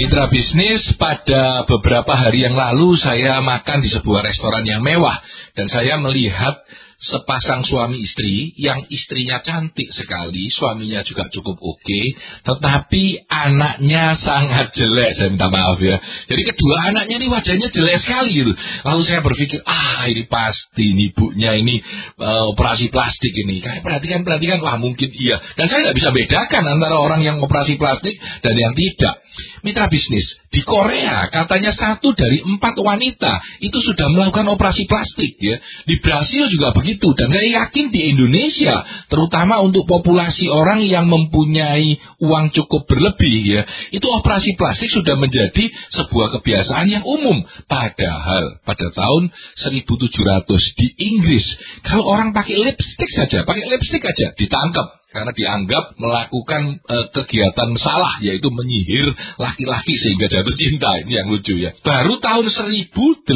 Mitra bisnis, pada beberapa hari yang lalu saya makan di sebuah restoran yang mewah. Dan saya melihat sepasang suami istri yang istrinya cantik sekali, suaminya juga cukup oke, okay, tetapi anaknya sangat jelek, saya minta maaf ya. Jadi kedua anaknya ini wajahnya jelek sekali gitu. Lalu saya berpikir, ah ini pasti ini ibunya ini uh, operasi plastik ini. Kayak perhatikan perhatikan, wah mungkin iya. Dan saya nggak bisa bedakan antara orang yang operasi plastik dan yang tidak. Mitra bisnis di Korea katanya satu dari empat wanita itu sudah melakukan operasi plastik ya. Di Brasil juga begitu begitu dan saya yakin di Indonesia terutama untuk populasi orang yang mempunyai uang cukup berlebih ya. Itu operasi plastik sudah menjadi sebuah kebiasaan yang umum. Padahal pada tahun 1700 di Inggris kalau orang pakai lipstick saja pakai lipstick aja ditangkap. Karena dianggap melakukan e, kegiatan salah yaitu menyihir laki-laki sehingga jatuh cinta. Ini yang lucu ya. Baru tahun 1800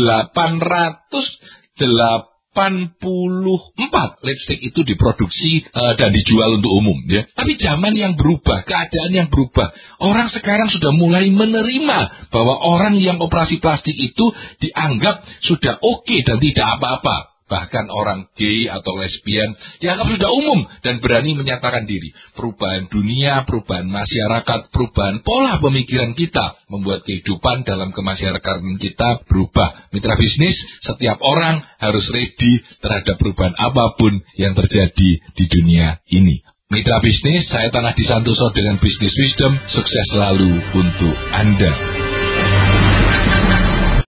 84 lipstick itu diproduksi uh, dan dijual untuk umum ya. Tapi zaman yang berubah, keadaan yang berubah. Orang sekarang sudah mulai menerima bahwa orang yang operasi plastik itu dianggap sudah oke okay dan tidak apa-apa bahkan orang gay atau lesbian dianggap sudah umum dan berani menyatakan diri. Perubahan dunia, perubahan masyarakat, perubahan pola pemikiran kita membuat kehidupan dalam kemasyarakatan kita berubah. Mitra bisnis, setiap orang harus ready terhadap perubahan apa pun yang terjadi di dunia ini. Mitra bisnis, saya Tanah Disantoso dengan Bisnis Wisdom, sukses selalu untuk Anda.